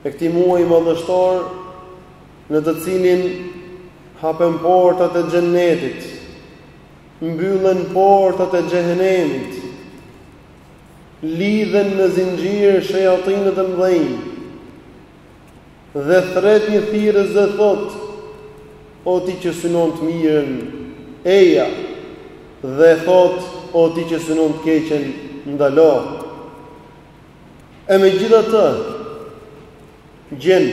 E këtij muaji madhështor në të cilin hapen portat e Xhennetit, mbyllen portat e Xhehenemit, lidhen në zinxhirë shejatinët e mëdhenj. Dhe thret një thirrës dhe thot: O ti që synon të mirën, eja. Dhe thot: O ti që synon të keqen, ndalo. E megjithatë, gjen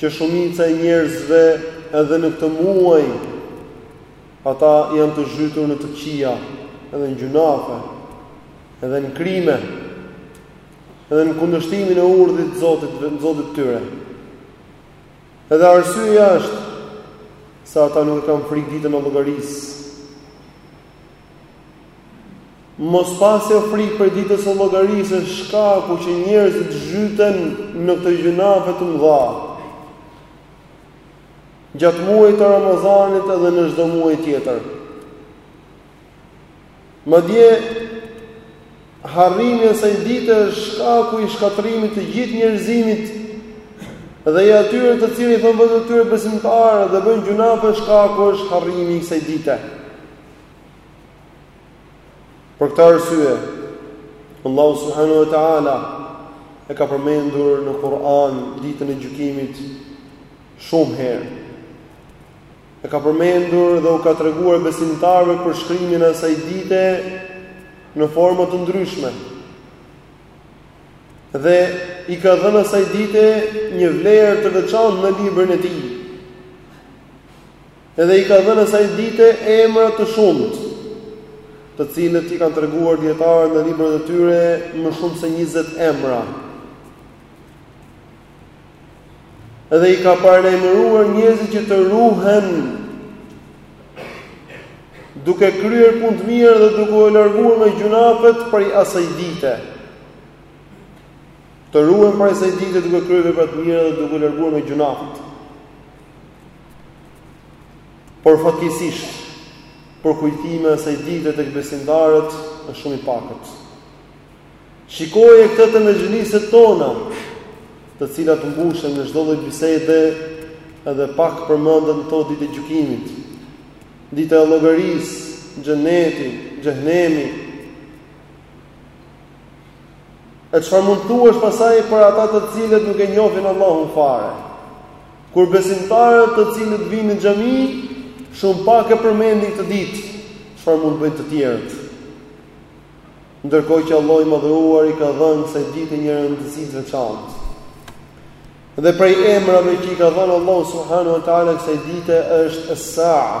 që shumica e njerëzve edhe në këtë muaj, ata janë të zhytur në të këqija, edhe në gjynahe, edhe në krime, edhe në kundërshtimin e urdhrit të Zotit, Zotit të tyre. Edhe arsyeja është se ata nuk e kanë frikë ditën e llogarisë, Mos pasja frikë prej ditës së llogarisë është shkaku që njerëzit zhyten në këto gjynahe të mëdha. Gjatë muajit të Ramazanit edhe në çdo muaj tjetër. Madje harrimi i kësaj dite është shkaku i shkatërrimit të gjithë njerëzimit dhe i atyre të cilët i thonë vetes së tyre besimtarë dhe bëjnë gjynahe shkaku është harrimi i kësaj dite. Për këtë arsye, Allahu subhanahu wa taala e ka përmendur në Kur'an ditën e gjykimit shumë herë. E ka përmendur dhe u ka treguar besimtarëve përshkrimin e asaj dite në forma të ndryshme. Dhe i ka dhënë asaj dite një vlerë të veçantë në librin e tij. Edhe i ka dhënë asaj dite emra të shumtë, të cilët i kanë treguar dijetarët në librat e tyre më shumë se 20 emra. Edhe i ka paralajmëruar njerëzit që të ruhen duke kryer punë të mira dhe duke u larguar nga gjynahet prej asaj dite. Të ruhen prej asaj dite duke kryer vepra të mira dhe duke u larguar nga gjunafet. Por fatkeqësisht, përkujtimi i asaj dite tek besimtarët është shumë i pakët. Shikoje këtë te mexhliset tona, të cilat mbushen me çdo lloj bisede edhe pak përmendet në to dita e gjykimit. Dita e llogarisë, xheneti, xhehenemi. E çfarë mund të thuash pastaj për ata të cilët nuk e njohin Allahun fare? Kur besimtarët të cilët vinë në xhami, shumë pak e përmendin këtë ditë, çfarë mund të bëjnë të tjerët? Ndërkohë që Allahu i madhëruar i ka dhënë kësaj dite një rëndësi të veçantë. Dhe prej emrave që i ka dhënë Allahu subhanahu wa taala kësaj dite është As-Sa'a.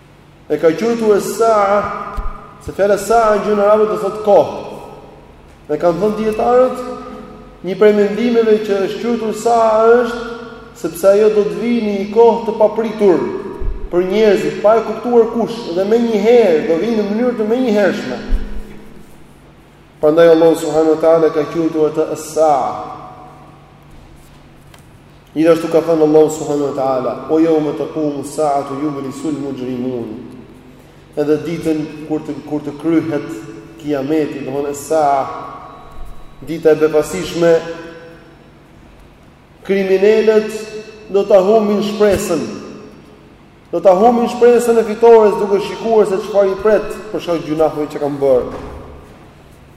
E ka quajtur Sa'a, se fjala Sa'a në gjuhën arabe do thotë kohë. Dhe kanë thënë dietarët, një prej mendimeve që është quajtur Sa'a është sepse ajo do të vijë në një kohë të papritur për njerëzit, pa e kuptuar kush, dhe menjëherë do vijë në mënyrë të menjëhershme. Prandaj Allahu subhanahu wa taala e ka quajtur atë Sa'a. Gjithashtu ka thënë Allahu subhanahu wa taala: "Wa yawma taqumus sa'atu yublisul mujrimun." Edhe ditën kur të kur të kryhet kiameti, domethënë Sa'a dita e befasishme kriminelët do ta humbin shpresën. Do ta humbin shpresën e fitores duke shikuar se çfarë i pret për shkak të gjynaheve që kanë bërë.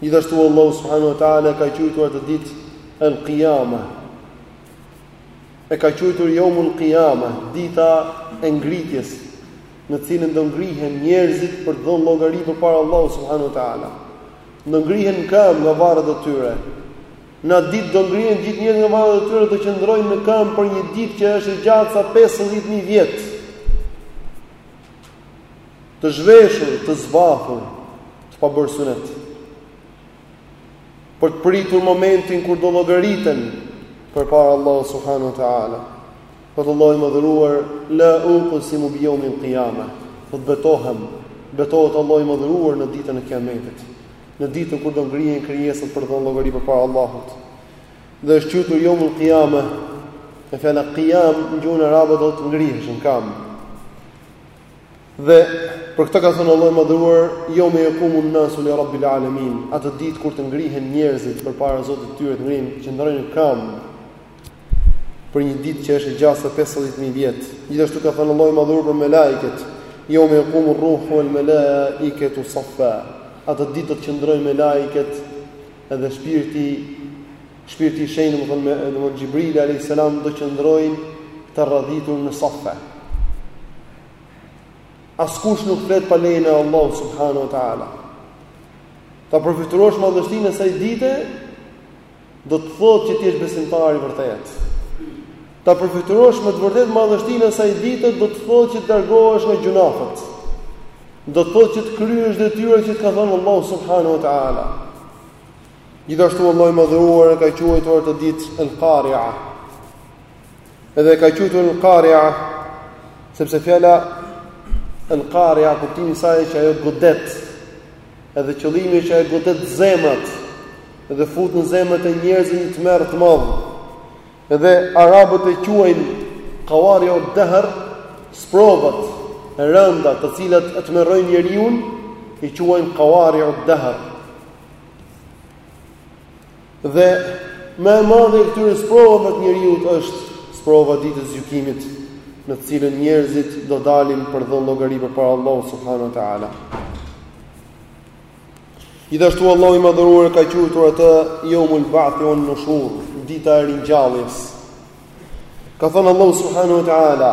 Gjithashtu Allahu subhanahu wa taala e ka quajtur atë ditë al-qiyamah, e ka quajtur Yawmul Qiyama, dita e ngritjes, në të cilën do ngrihen njerëzit për të dhënë llogari përpara Allahut subhanahu wa taala. Do ngrihen në këmbë nga varret e tyre. Në atë ditë do ngrihen gjithë njerëzit nga varret e tyre do qëndrojnë në këmbë për një ditë që është e gjatë sa 50000 vjet. Të zhveshur, të zbathur, të pabërë sunet. për të pritur momentin kur do llogariten përpara Allahut subhanahu wa taala. Thotë Allahu i madhëruar la uqsimu bi yawmil qiyama. Thotë betohem, betohet Allahu i madhëruar në ditën e Kiametit, në ditën kur do ngrihen krijesat për të dhënë llogari përpara Allahut. Dhe është quajtur yawmul qiyama. E fjala qiyam në gjuhën arabe do të ngrihesh në kam. Dhe për këtë ka thënë Allahu i Madhëruar, "Yawma yakumun nasu li rabbil alamin", atë ditë kur të ngrihen njerëzit përpara Zotit të tyre, të ngrihen qëndrojnë në kamb për një ditë që është e gjatë sa 50000 vjet. Gjithashtu ka thënë Allahu i Madhëruar për melajket, "Yawma yakumur ruhu wal malaikatu saffa", atë ditë do të qëndrojnë melajket edhe shpirti Shpirti i Shenjtë, domethënë me domethënë Xhibrili alayhis salam do qëndrojnë të radhitur në safa. Askush nuk flet pa lejen e Allahut subhanahu wa taala. Ta përfytyrosh madhështinë e asaj dite do të thotë që të jesh besimtar i vërtetë. Ta përfytyrosh me të vërtetë madhështinë e asaj dite do të thotë që të largohesh nga gjunafet. Do të thotë që të kryesh detyrat që të ka dhënë Allahu subhanahu wa taala. Gjithashtu Allahu i Madhëruar e ka quajtur atë ditë Al-Qari'a. Edhe e ka quajtur Al-Qari'a sepse fjala Al-Qari'a kuptimi i saj që ajo godet. Edhe qëllimi që ajo godet zemrat dhe fut në zemrat e njerëzve një tmerr të madh. Edhe arabët e quajnë Qawari'ud dehr sprovat e rënda të cilat e tmerrojnë njeriun i quajnë Qawari'ud dehr. Dhe më e madhja e këtyre sprovave të njeriut është sprova e ditës së gjykimit, në të cilën njerëzit do dalin për dhënë llogari përpara Allahut subhanahu wa taala. Gjithashtu Allahu i madhëruar e ka quajtur atë Yomul Ba'thi wan Nushur, dita e ringjalljes. Ka thënë Allahu subhanahu wa taala,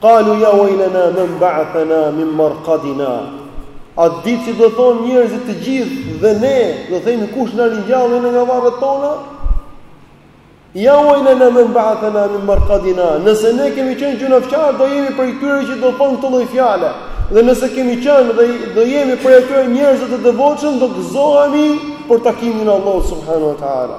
Qalu ya waylana man ba'athana min marqadina. Atë ditë do thonë njerëzit të gjithë dhe ne do themi kush na ringjalli ne nga varret tona? Ya waylana man ba'athana min marqadina, nëse ne kemi qenë gjunafqarë, do jemi prej atyre që do thonë këto lloj fjale, dhe nëse kemi qenë dhe do jemi prej atyre njerëzve të devotshëm, do gëzohemi për takimin e Allahut subhanahu wa ta'ala.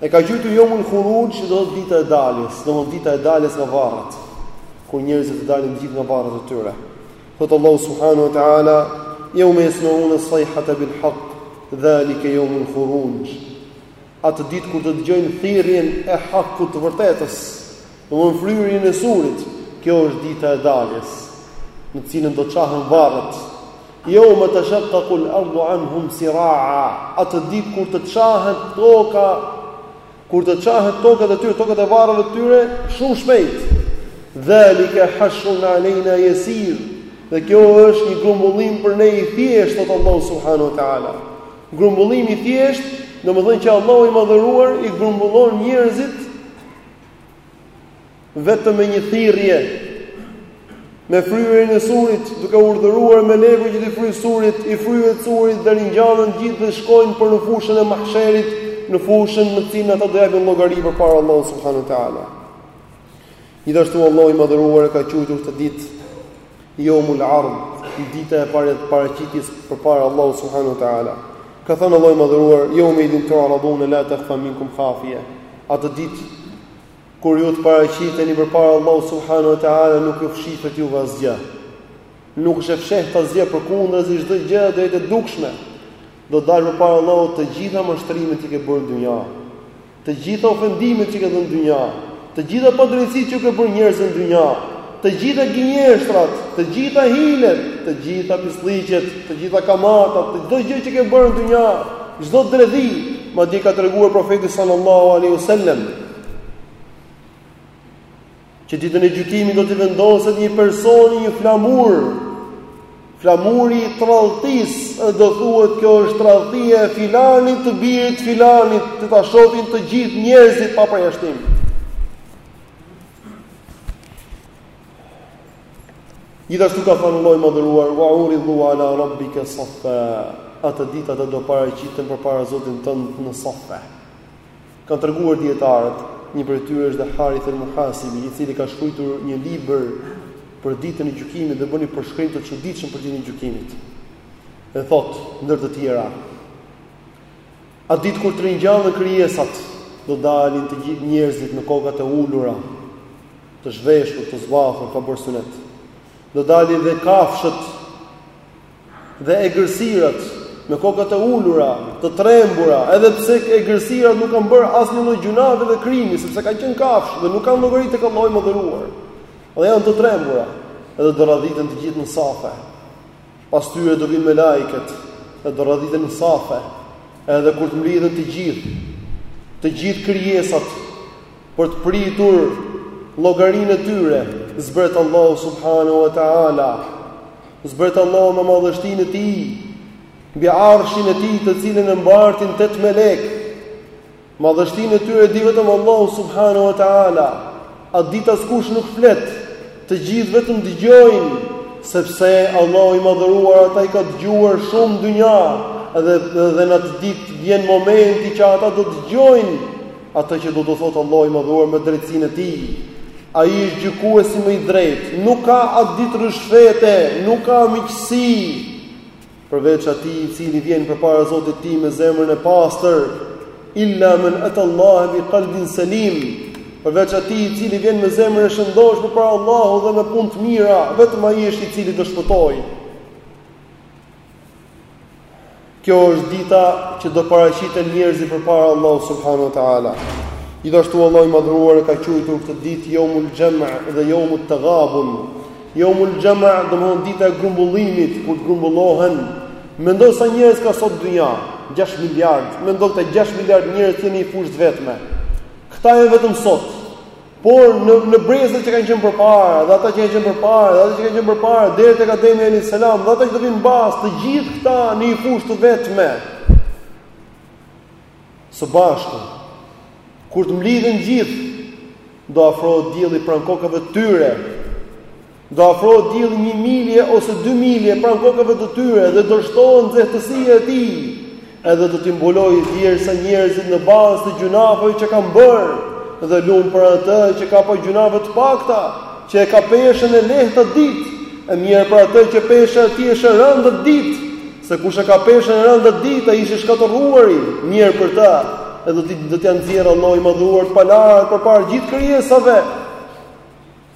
E ka quajtur Yomul Khuruj, që do të thotë dita e daljes, do të thotë dita e daljes nga varret, kur njerëzit të dalin gjithë nga varret e tyre. Thotë Allahu subhanahu wa taala, "Yawma yasma'una as-sayhata bil haqq, dhalika yawmul khuruj." Atë ditë kur do të dëgjojnë thirrjen e hakut të vërtetës, Domthon fryrjen e surit. Kjo është dita e daljes, në të cilën do të çahen varret. Yawma tashaqqaqul ardu anhum siraa, atë ditë kur të çahet toka, kur të çahen tokat e tyre, tokat e varreve të tyre, shumë shpejt. Dhalika hashrun alayna yasir, dhe kjo është një grumbullim për ne i thjeshtë, thotë Allahu subhanahu wa ta'ala. Grumbullim i thjeshtë, domethënë që Allahu i madhëruar i grumbullon njerëzit vetëm me një thirrje me fryrjen e surit duke urdhëruar melekun që t'i fryjë surit i fryhet surit dhe ringjallen gjithë dhe shkojnë për në fushën e mahsherit në fushën në cilën ata do japin llogari përpara Allahut subhanahu wa taala. Gjithashtu Allahu i madhëruar e ka quajtur këtë ditë Yawmul Ardh, dita e paraqitjes përpara Allahut subhanahu wa taala. Ka thënë Allahu i madhëruar, "Yawma idhin tu'radun la takhfa minkum khafiya." Atë ditë kur ju të paraqiteni përpara Allahut subhanahu wa taala nuk ju fshihet juve asgjë. Nuk është e fshehtë asgjë përkundrazi çdo gjë do të jetë e dukshme. Do dalë përpara Allahut të gjitha mashtrimet që ke bërë në dynja. Të gjitha ofendimet që ke dhënë në dynja, të gjitha padrejtësitë që ke bërë njerëzve në dynja, të gjitha gënjeshtrat, të gjitha hilet, të gjitha pislliqet, të gjitha kamatat, të çdo gjë që ke bërë në dynja, çdo dredhi, madje ka treguar profeti sallallahu alaihi wasallam. Që ditën e gjykimit do t'i vendoset një personi një flamur. Flamuri i tradhtisë, do thuhet kjo është tradhtia e filanit të birit filanit, të ta shohin të gjithë njerëzit pa përjashtim. Gjithashtu ka thënë Allahu i Madhëruar, "Wa uridhu ala rabbika safa." Atë ditë ata do paraqiten përpara Zotit tënd në safa. Kanë treguar dijetarët, një prej tyre është dhe Harith al-Muhasibi, i cili ka shkruajtur një libër për ditën e gjykimit dhe bën një përshkrim të çuditshëm për ditën e gjykimit. Dhe thotë, ndër të tjera, Atë ditë kur të ringjallen krijesat, do dalin të gjithë njerëzit me kokat e ulura, të zhveshur, të zbathur, pa bërë synet. Do dalin dhe kafshët dhe egërsirat me kokat e ulura, të trembura, edhe pse egërsirat nuk kanë bërë asnjë lloj gjynahi dhe krimi, sepse kanë qenë kafshë dhe nuk kanë llogari tek Allahu i madhëruar. Dhe janë të trembura, edhe do radhiten të gjithë në safe. Pas tyre do vijnë melaiket, edhe do radhiten në safe. Edhe kur të mblidhen të gjithë, të gjithë krijesat për të pritur llogarinë e tyre, zbret Allahu subhanahu wa taala Zbret Allahu me madhështinë e Tij, mbi arshin e Tij, të cilin e mbartin tetë melekë. Madhështinë e tyre e di vetëm Allahu subhanahu wa taala. Atë ditë askush nuk flet, të gjithë vetëm dëgjojnë, sepse Allahu i madhëruar ata i ka dëgjuar shumë në dynja, dhe dhe në atë ditë vjen momenti që ata do të dëgjojnë Atë që do t'u thotë Allahu i Madhëruar me drejtësinë e Tij, Ai është gjykuesi më i drejtë, nuk ka atë ditë ryshfete, nuk ka miqësi. Përveç atij i cili vjen përpara Zotit të tij me zemrën e pastër, illa men etAllahe bi kalbin selim, përveç atij i cili vjen me zemrën e shëndoshë përpara Allahut dhe me punë të mira, vetëm ai është i cili do shpëtojë. Kjo është dita që do paraqiten njerëzit përpara Allahut subhanahu wa taala. Gjithashtu Allahu i madhëruar e ka quajtur këtë ditë Yawmul Jam' dhe Yawmut Taghabun. Yawmul Jam' do të thotë dita e grumbullimit, kur të grumbullohen. Mendo sa njerëz ka sot dynjaja, 6 miliard. Mendo këta 6 miliard njerëz të jenë në një fushë të vetme. Këta janë vetëm sot. Por në në brezat që kanë qenë përpara, dhe ata që kanë qenë përpara, dhe ata që kanë qenë përpara deri tek Ademi alayhis salam, dhe ata që do vinë mbas, të gjithë këta në një fushë të vetme. Së bashkë. Kur të mblidhen të gjithë, do afrohet dielli pranë kokave të tyre. Do afrohet dielli një milje ose dy milje pranë kokave të tyre dhe do shtohet nxehtësia e tij, edhe do t'i mbulojë djersa njerëzit në bazë të gjynaheve që kanë bërë dhe lum për atë që ka pa gjynahe të pakta, që e ka peshën e lehtë atë ditë, e mjerë për atë që pesha e tij është e rëndë atë ditë, se kush e ka peshën e rëndë atë ditë, ai është i shkatërruari, mjerë për të, edhe do t'i do t'ia nxjerrë Allahu i madhëruar të palarat përpara gjithë krijesave.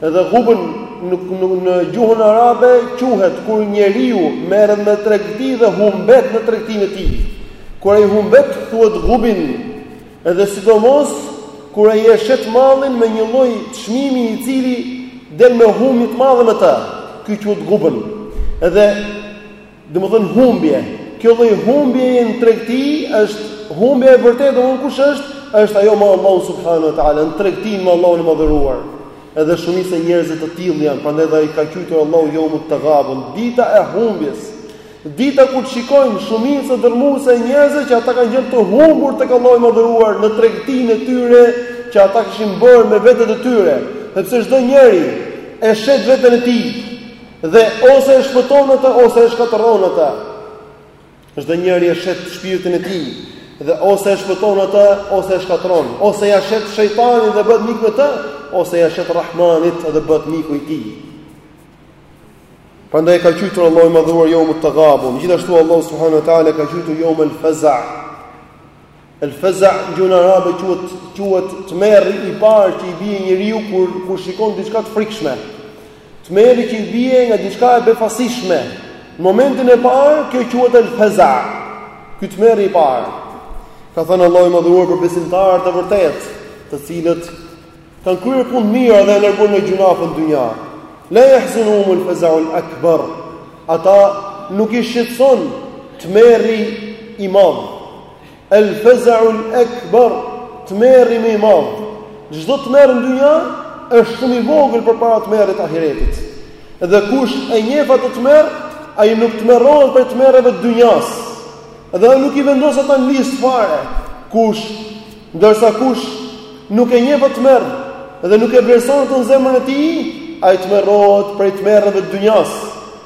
Edhe gubn në gjuhën arabe quhet kur njeriu merret me tregti dhe humbet në tregtinë e tij. Kur ai humbet thuhet gubin. Edhe sidomos kur ai e shet mallin me një lloj çmimi i cili del me humbje të madhe me të. Ky quhet gubn. Edhe Domethënë humbje. Kjo lloj humbjeje në tregti është humbja e vërtetë, domethënë kush është? Është ajo me Allahun subhanahu wa teala, në tregtinë me Allahun e madhëruar. Edhe shumica e njerëzve të tillë janë, prandaj dhe e ka quajtur Allahu yawmut taghabun, dita e humbjes. Dita kur të shikojnë shumica dërmuese e njerëzve që ata kanë qenë të humbur tek Allahu i madhëruar në tregtinë e tyre që ata kishin bërë me vetet e tyre, sepse çdo njeri e shet veten e tij. Dhe ose e shpëton atë ose e shkatërron atë. Çdo njeri e shet shpirtin e tij dhe ose e shpëton atë ose e shkatërron, ose ia shet shejtanit dhe bëhet mik me të, ose ia shet Rahmanit dhe bëhet miku i tij. Prandaj e ka quajtur Allahu i madhëruar yawmut taghabun. Gjithashtu Allahu subhanahu wa taala e ka quajtur yawmul faza'. Al-faza' në gjuhën arabe quhet quhet tmerri i parë që i vjen njeriut kur kur shikon diçka të frikshme. Tmerri që i vjen nga diçka e befasishme. Në momentin e parë kjo quhet al-faza'. Ky tmerri i parë. Ka thënë Allahu i Madhëruar për besimtarët e vërtetë, të cilët Kan kryer punë mirë dhe janë larguar nga gjynafet në dynja. La yahzunuhum al-faza'u al-akbar. Ata nuk i shqetëson tmerri i madh. Al-faza'u al-akbar, tmerri më i madh. Çdo tmerr në dynja është shumë i vogël përpara tmerrit të ahiretit. Dhe kush e njeh atë tmerr, ai nuk tmerrohet prej tmerreve të dynjas. Dhe ai nuk i vendos ata në listë fare. Kush Ndërsa kush nuk e njeh atë tmerr dhe nuk e vlerëson atë në zemrën e tij, ai tmerrohet prej tmerreve të dynjas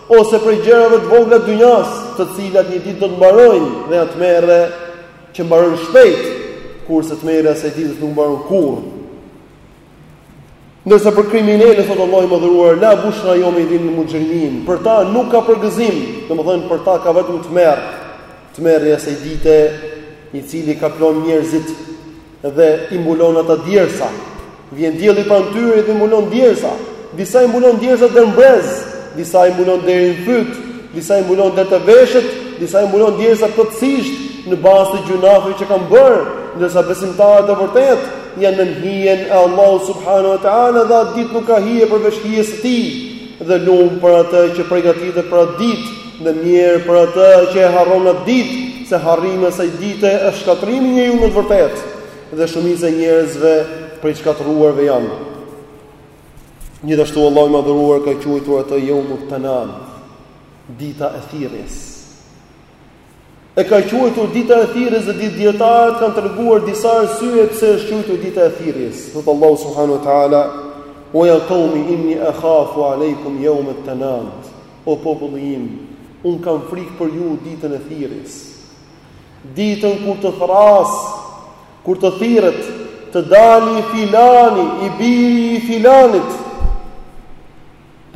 ose prej gjërave të vogla të dynjas, të cilat një ditë do të mbarojnë dhe janë tmerre që mbarojnë shpejt, kurse tmerri i asaj dite nuk mbaron kurrë. Ndërsa për kriminelët thotë Allahu i madhëruar la bushra yawma idhin lil mujrimin, për ta nuk ka përgëzim, domethënë për ta ka vetëm tmerr, tmerri i asaj dite, i cili kaplon njerëzit dhe i mbulon ata djersa. Vjen dielli pranë tyre dhe i mbulon djersa. Disa i mbulon djersa deri në brez, disa i mbulon deri në fyt, disa i mbulon deri te veshët, disa i mbulon djersa plotësisht në bazë të gjynafeve që kanë bërë, ndërsa besimtarët e vërtetë janë nën hijen e Allahut subhanahu wa taala dhe atë ditë nuk ka hije përveç hijes së tij dhe lum për atë që përgatitet për atë ditë dhe mjerë për atë që e harron atë ditë se harrimi i asaj dite është shkatërrimi i njeriut në të vërtetë dhe shumica e njerëzve prej të shkatërruarve janë gjithashtu Allahu i madhëruar ka quajtur atë yawmut tanad dita e thirrjes E ka quajtur dita e thirrjes dhe ditë dietarët kanë treguar disa arsye pse është quajtur dita e thirrjes. Thot Allahu subhanahu wa taala: "Wa ja qaumi inni akhafu alaykum yawm at-tanad." O populli im, un kam frikë për ju ditën e thirrjes. Ditën kur të thras, kur të thirret, të dali filani, i biri i filanit.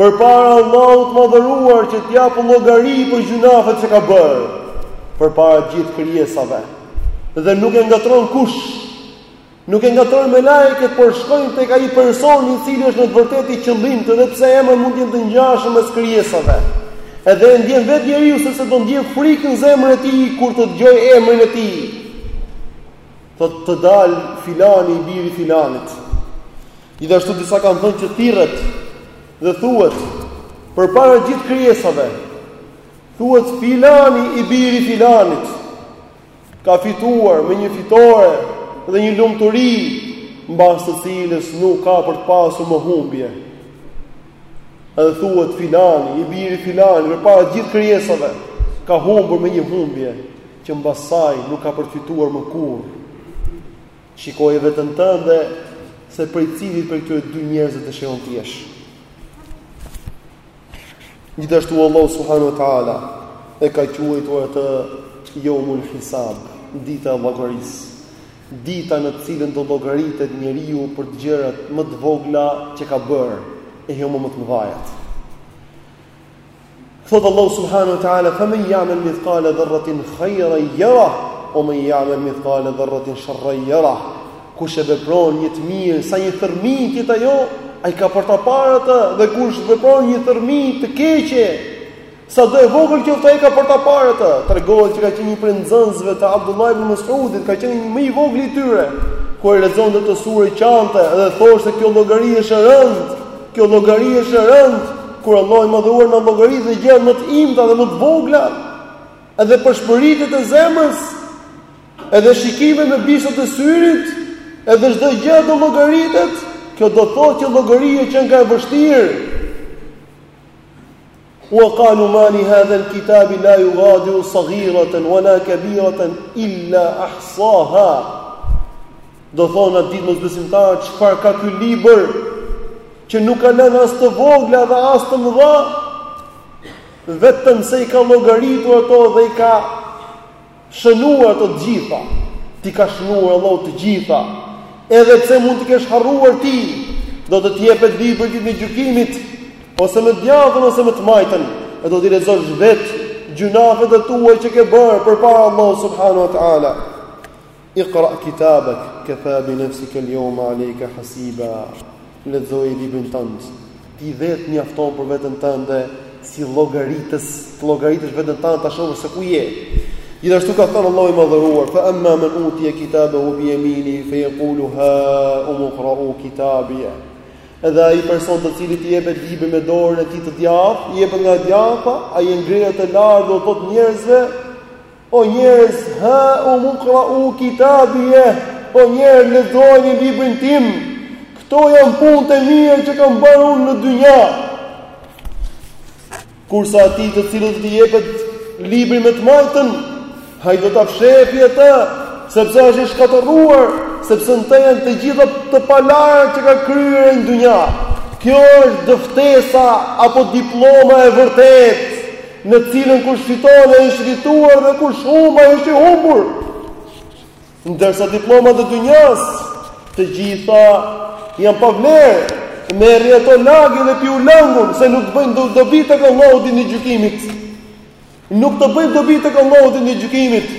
Përpara Allahut të madhëruar që të japë llogari për gjynafet që ka bërë, përpara gjithë krijesave, dhe nuk e ngatërron kush, nuk e ngatërrojnë melaiket, por shkojnë tek ai person i cili është në të vërtetë i qëllimtë edhe pse emrat mund të jenë të ngjashëm mes krijesave. Edhe e ndjen vetë njeriu sepse do ndjen frikë në zemrën e tij, kur të dëgjojë emrin e tij, të dalë filani i biri i filanit, Gjithashtu disa kanë thënë që thirret dhe thuhet përpara gjithë krijesave. Thuhet filani i biri i filanit ka fituar me një fitore dhe një lumturi mbas së cilës nuk ka për të pasur më humbje. Edhe thuhet filani i biri i filanit përpara gjithë krijesave ka humbur me një humbje që mbas saj nuk ka për të fituar më kurrë. Shikoje veten tënde se prej cilit prej këtyre dy njerëzve dëshiron të jesh. Gjithashtu Allah subhanahu wa taala e ka quajtur atë Jeumul Hisab, dita e llogarisë. Dita në të cilën do llogaritet njeriu për të gjërat më të vogla që ka bërë e jo më më të mëdhajat. Thot Allahu subhanahu wa taala fa men ya'mal mithqala dharratin khayran yara wa men ya'mal mithqala dharratin sharran yara. Kush e vepron një të mirë sa një thërmi të jetë ajo, ai ka për ta parë atë dhe kush vepron një thërmi të keqe sado e vogël qoftë ai ka për ta parë atë. Tregohet që ka qenë një prej nxënësve të Abdullah ibn Mas'udit, ka qenë më i vogli i tyre. Kur e lexonte këtë sure qante dhe thoshte kjo llogari është e rëndë. Kjo llogari është e rëndë, kur Allahu i Madhëruar na llogarit dhe gjërat më të imta dhe më të vogla, edhe pëshpëritjet e zemrës, edhe shikimet me bishtat e syrit, edhe çdo gjë do llogaritet, kjo do të thotë që llogaria qenka e vështirë. Wa qalu ma li hadha al kitab la yughadiru saghiratan wala kabiratan illa ahsaha. Do thonë atë ditë mosbesimtarët, çfarë ka ky libër që nuk ka lënë as të vogla dhe as të mëdha, vetëm se i ka llogaritur ato dhe i ka Shënuar të gjitha, t'i ka shënuar Allahu të gjitha, edhe pse mund t'i kesh harruar ti, do të të jepet libri ditën e gjykimit, ose me të djathtën ose me të majtën, e do t'i lexosh vetë gjynahet e tua që ke bërë përpara Allahut subhanahu wa taala. Iqra kitabak kafa bi nafsika al-yawma alayka hasiba. Lexoje librin tënd. Ti vetë mjafton për veten tënde si llogaritës, të llogaritësh veten tënde ta shohësh se ku je. Gjithashtu ka thënë Allahu i Madhëruar, "Fa amma man utiya kitabahu bi yamini fa yaqulu ha umqra'u kitabia." Edhe ai person të cilit i jepet libri me dorën e tij të djathtë, i jepet nga e djathta, ai e ngre atë lart dhe u thot njerëzve, O njerëz, ha umqra'u kitabia, o njerëz lexojeni librin tim, këto janë punët e mira që kam bërë unë në dynja. Kurse atij të cilit do t'i jepet libri me të majtën, ai do ta fshehë atë, sepse është i shkatërruar, sepse në të janë të gjitha të palarat që ka kryer në dynja. Kjo është dëftesa apo diploma e vërtetë. në të cilën kush fiton ai është i fituar dhe kush humb ai është i humbur. Ndërsa diplomat e dynjas, të gjitha janë pa vlerë. Merri ato lagi dhe piu langun se nuk të bëjnë dobi tek Allahu ditën e gjykimit. Nuk të bëjnë dobi tek Allahu ditën e gjykimit.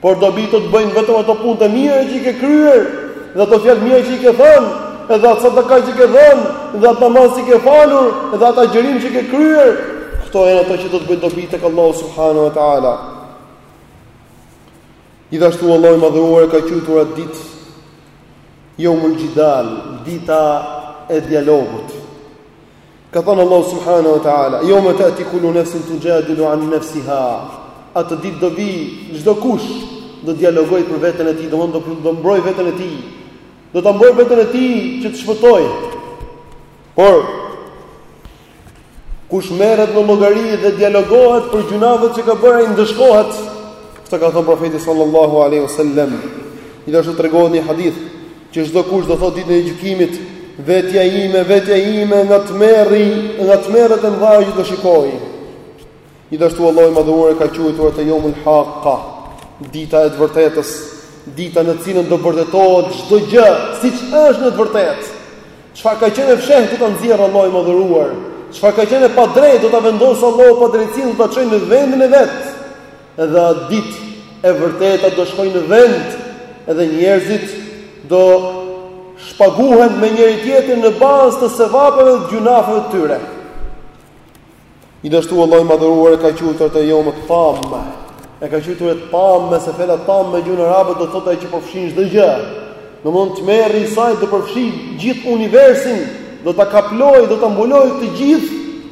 Por dobi do të bëjnë vetëm ato punë të mira që i ke kryer, dhe ato fjalë të mira që i ke thënë, edhe ato sadaka që i ke dhënë, edhe ato namaz që i ke falur, edhe ato agjërim që i ke kryer. Këto janë ato që do të bëjnë dobi tek Allahu subhanahu wa taala. Gjithashtu Allahu i madhëruar e ka quajtur atë ditë Yomul Jidal, dita e dialogut. Ka thënë Allahu subhanahu wa taala, "Yoma tati kullu nafsin tujadilu an nafsiha." Atë ditë do vijë çdokush do dialogojë për veten e tij, domethënë do mbrojë veten e tij. Do ta mbrojë veten e tij që të shpëtojë. Por kush merret në llogari dhe dialogohet për gjunafet që ka bërë ai ndëshkohet. Këtë ka thënë profeti sallallahu alaihi wasallam. Gjithashtu tregohet një hadith Që çdokush do thotë ditën e gjykimit, vetja ime, vetja ime nga tmerri, nga tmerret e mëdha që do shikojë. Gjithashtu Allahu i Madhëruar e ka quajtur atë Yomul Haqqa, dita e të vërtetës, dita në të cilën do vërtetohet çdo gjë siç është në të vërtetë. Çfarë ka qenë e fshehtë do ta nxjerrë Allahu i Madhëruar. Çfarë ka qenë e padrejtë do ta vendosë Allahu padrejtësinë do ta çojë në vendin e vet. Edhe atë ditë e vërteta do shkojë në vend, edhe njerëzit do shpaguhen me njëri-tjetrin në bazë të sevapeve dhe gjunafeve të tyre. Gjithashtu Allahu i madhëruar e ka quajtur atë Yomut Tamme. E ka quajtur et-Tamme se fjala tamme në gjuhën arabe do të thotë ai që përfshin çdo gjë. Domethënë tmerri i saj do përfshijë gjithë universin, do ta kaplojë, do ta mbulojë të gjithë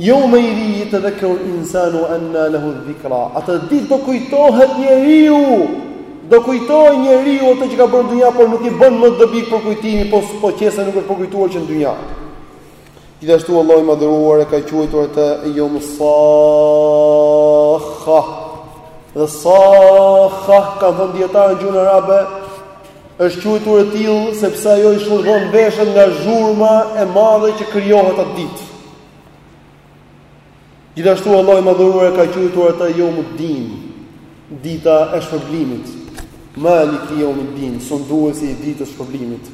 Yomaidhin yatadhakkarul insanu anna lahu dhikra. Atë ditë do kujtohet njeriu, do kujtohet njeriu ato që ka bërë në dynja, por nuk i bën më dobi përkujtimi, po, po qe se nuk është përkujtuar që në dynja. Gjithashtu Allahu i madhëruar e ka quajtur atë Yomus Sakha. Dhe sakha, kanë thënë dijetarët në gjuhën arabe, Është quajtur e tillë sepse ajo i shurdhon veshët nga zhurma e madhe që krijohet atë ditë. Gjithashtu Allahu i Madhëruar e ka quajtur atë Yawmuddin, dita e shpërblimit. Maliki Yawmiddin, sunduesi i ditës së shpërblimit,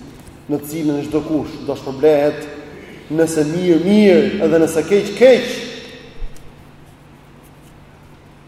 në të cilën çdokush do shpërblehet nëse mirë mirë edhe nëse keq keq.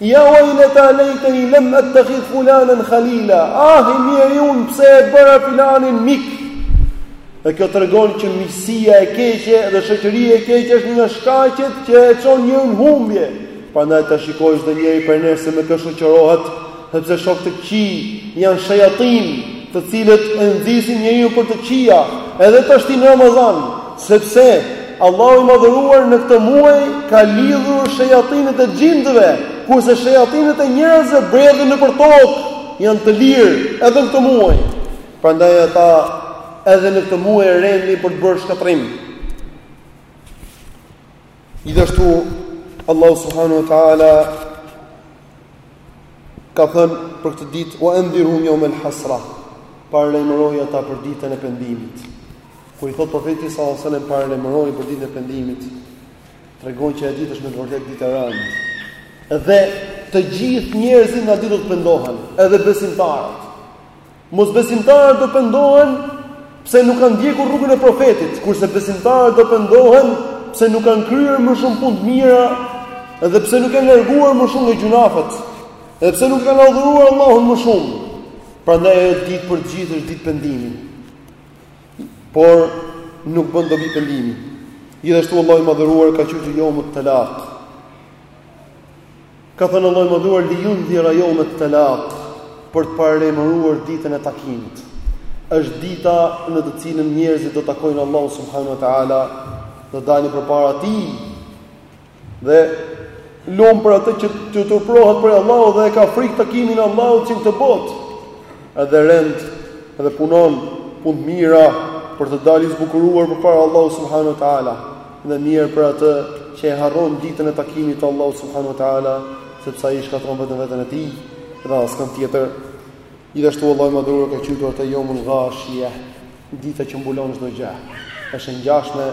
Ya waylata laytani lam attakhidh fulanan khalila, ah i mjeri unë pse e bëra filanin mik. Dhe kjo tregon që miqësia e keqe dhe shoqëria e keqe është nga shkaqet që e çon njeriun në humbje. Prandaj të shikojë çdo njeri prej nesh se me kë shoqërohet, Sepse shokë të këqij janë shajatin, të cilët e nxisin njeriun për të këqija, edhe tashti në Ramazan, sepse Allahu i madhëruar në këtë muaj ka lidhur shajatinët e xhindëve, kurse shajatinët e njerëzve bredhin nëpër tokë, janë të lirë edhe në këtë muaj. Prandaj ata edhe në këtë muaj rendin për të bërë shkatërrim. Gjithashtu Allahu subhanahu wa taala ka thënë për këtë ditë wa andirhum yawm al-hasra, paralajmëroji ata për ditën e pendimit. Kur i thotë profetit sallallahu alajhi wasallam paralajmëroji për ditën e pendimit, tregon që ajo ditë është me të vërtetë ditë e rëndë. Dhe të gjithë njerëzit në atë ditë do të pendohen, edhe besimtarët. Mosbesimtarët do pendohen pse nuk kanë ndjekur rrugën e profetit, kurse besimtarët do pendohen pse nuk kanë kryer më shumë punë të mira dhe pse nuk janë larguar më shumë nga gjynahet, dhe pse nuk kanë adhuruar Allahun më shumë. Prandaj ajo ditë për të gjithë është ditë pendimi. Por nuk bën dobi pendimi. Gjithashtu Allahu i madhëruar ka quajtur yawm at-talaq. Ka thënë Allahu i Madhëruar li yundhira yawm at-talaq, për të paralajmëruar ditën e takimit. Është dita në të cilën njerëzit do të takojnë Allahun subhanahu wa taala, do dalin përpara tij dhe lum për atë që turpërohet prej Allahut dhe e ka frikë takimin e Allahut që në këtë botë. Edhe rend, edhe punon punë të mira për të dalë i zbukuruar përpara Allahut subhanahu wa taala. Dhe mjerë për atë që e harron ditën e takimit të Allahut subhanahu wa taala, sepse ai shkatërron vetëm veten e tij dhe askënd tjetër. Gjithashtu Allahu i Madhëruar e ka quajtur atë Yomul Ghashia, dita që mbulon çdo gjë. Është e ngjashme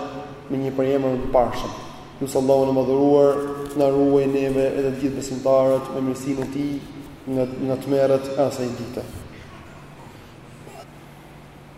me një prej emrave të mëparshëm. Lus Allahun e Madhëruar të na ruajë neve edhe të gjithë besimtarët me mirësinë e tij nga tmerret e asaj dite.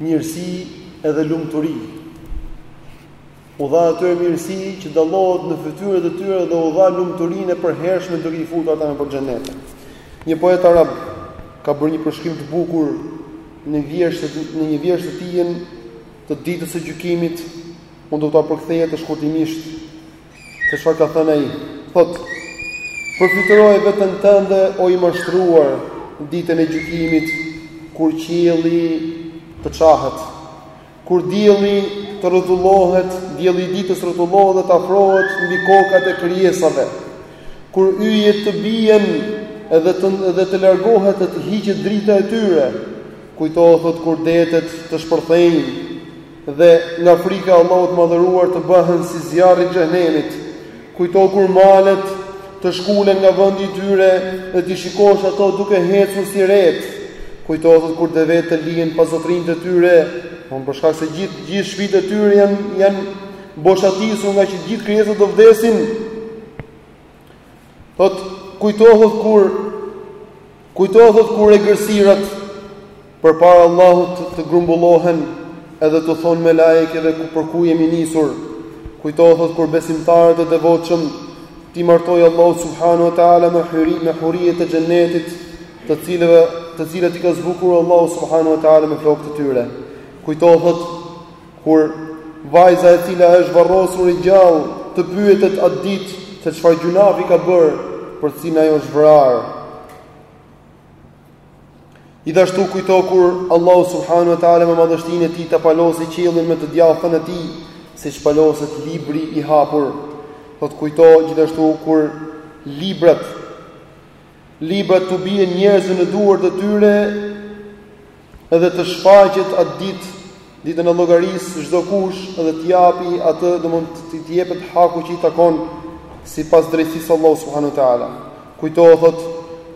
Mirësi edhe lumturi. U dha atyre mirësi që dallohet në fytyrët e tyre dhe u dha lumturinë e përhershme duke i futur ata nëpër xhenete. Një poet arab ka bërë një përshkrim të bukur në një vjershë të tijën të ditës së gjykimit, unë do ta përkthej atë shkurtimisht. Se çfarë ka thënë ai? Thotë: Përfytyroje veten tënde o i mashtruar ditën e gjykimit kur qielli të çahet, kur dielli të rrotullohet, dielli i ditës të rrotullohet dhe të afrohet mbi kokat e krijesave, kur yjet të bien dhe të dhe të largohet dhe të hiqet drita e tyre. Kujto, thotë, kur detet të shpërthejnë Dhe, nga frika e Allahut të Madhëruar të bëhen si zjarri i Xhehenemit. Kujto kur malet të shkulen nga vendi i tyre dhe t'i shikosh ato duke ecur si retë. Kujto thot kur devet të lihen pa zotërinjtë e tyre, domthonë për shkak se gjithë gjithë shpijtë e tyre janë janë boshatisur ngaqë gjithë krijesat do vdesin. Thot kujto thot kur kujto thot kur egërsirat përpara Allahut të grumbullohen edhe të thonë melaiket edhe ku për ku jemi nisur. Kujto thot kur besimtarët e devotshëm t'i martojë Allahu subhanahu wa taala me hyri me hurijet e xhennetit, të cilëve të cilat i ka zbukur Allahu subhanahu wa taala me flokët e tyre. Kujto thot Kur vajza e cila është varrosur e gjallë të pyetet atë ditë se çfarë gjynafi ka bërë, për të cilin ajo është vrarë. Gjithashtu kujto kur Allahu subhanahu wa taala me madhështinë e tij ta palosë qiellin me të djathtën e tij, siç paloset libri i hapur. Po thot kujto gjithashtu kur librat Librat t'u bien njerëzve në duart e tyre dhe të shfaqet atë ditë, ditën e llogarisë, çdokush dhe të japi atë, domthonë të të jepet haku që i takon sipas drejtësisë së Allahut subhanahu wa taala. Kujto thot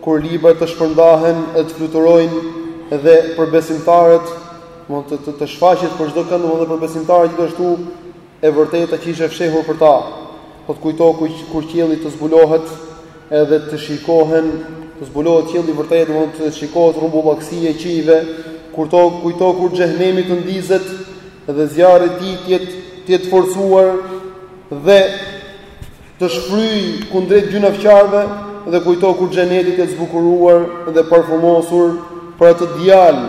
kur librat të shpërndahen dhe të fluturojnë dhe për besimtarët, domthonë të të, të shfaqet për çdokënd dhe për besimtarët gjithashtu E vërteta që ishte fshehur për ta, po thot kujto kur qielli të zbulohet, edhe të shikohen, të zbulohet qielli i vërtetë, do të shikohet rrumbullakësia e qiejve, kur thot kujto kur xhehenemi të ndizet dhe zjarri i tij të jetë të jetë forcuar dhe Të shfryjë kundrejt gjynafqarëve dhe kujto kur xheneti të zbukuruar dhe parfumosur për atë djalë,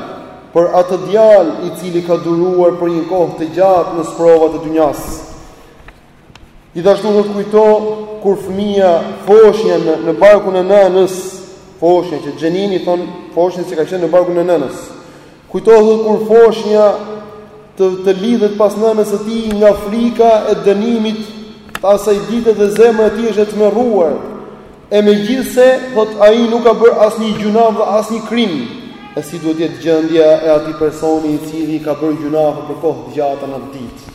për atë djalë i cili ka duruar për një kohë të gjatë në sprovat e dynjas. Gjithashtu thot kujto kur fëmija foshnja në, në barkun e nënës, foshnja që xhenini thonë foshnja që ka qenë në barkun e nënës. Kujto thot kur foshnja të të lidhet pas nënës së tij nga frika e dënimit të asaj dite dhe zemra e tij është e tmerruar. E megjithëse, thotë, ai nuk ka bërë asnjë gjynaf dhe asnjë krim. E si duhet të jetë gjendja e atij personi i cili ka bërë gjynaf për kohë të gjata në atë ditë?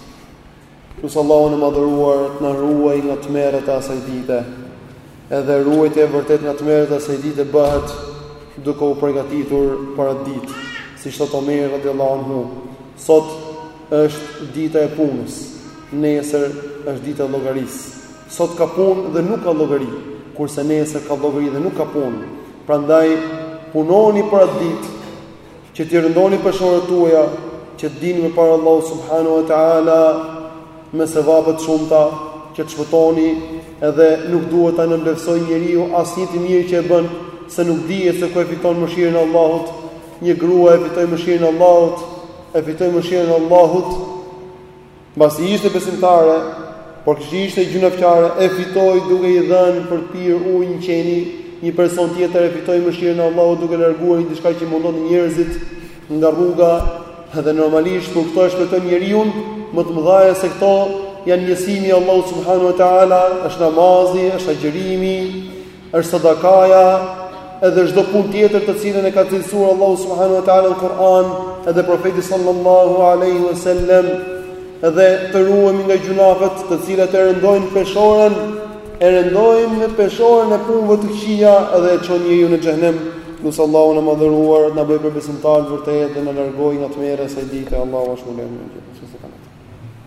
Lus Allahun e Madhëruar të na ruaj nga tmerret e asaj dite. Edhe ruajtja e vërtetë nga tmerret e asaj dite bëhet duke u përgatitur për atë ditë, siç thotë Omeri radiallahu anhu, Sot është dita e punës, nesër është dita e llogarisë. Sot ka punë dhe nuk ka llogari, kurse nesër ka llogari dhe nuk ka punë. Prandaj punoni për atë ditë, Që t'i rëndoni peshoret tuaja, që të dilni me para Allahut subhanahu wa ta'ala me sevape të shumta, që të shpëtoni edhe nuk duhet ta nënvlerësojë njeriu asnjë të mirë që e bën, se nuk dihet se ku e fiton mëshirën e Allahut. Një grua e fitoi mëshirën e Allahut, e fitoi mëshirën e Allahut Mbasi ishte besimtare, por kështu ishte gjynafqare, e fitoi duke i dhënë për të pirë ujë një qeni, një person tjetër e fitoi mëshirën e Allahut duke larguar një diçka që mundon njerëzit nga rruga, edhe normalisht kur këto e shpëtojnë njeriun, më të mëdha se këto janë njësimi i Allahut subhanahu wa taala, është namazi, është agjërimi, Është sadakaja edhe çdo punë tjetër të cilën e ka cilësuar Allahu subhanahu wa taala në Kur'an, edhe profeti sallallahu alaihi wasallam, edhe të ruhemi nga gjynafet të cilat e rëndojnë peshoren, e rëndojnë peshoren e punëve të këqija edhe e çon njeriun në xhehenem. Lus Allahun e madhëruar, na bëjë prej besimtarëve të vërtetë dhe na largojë nga tmerret e asaj dite, Allahu ashtu më lënë.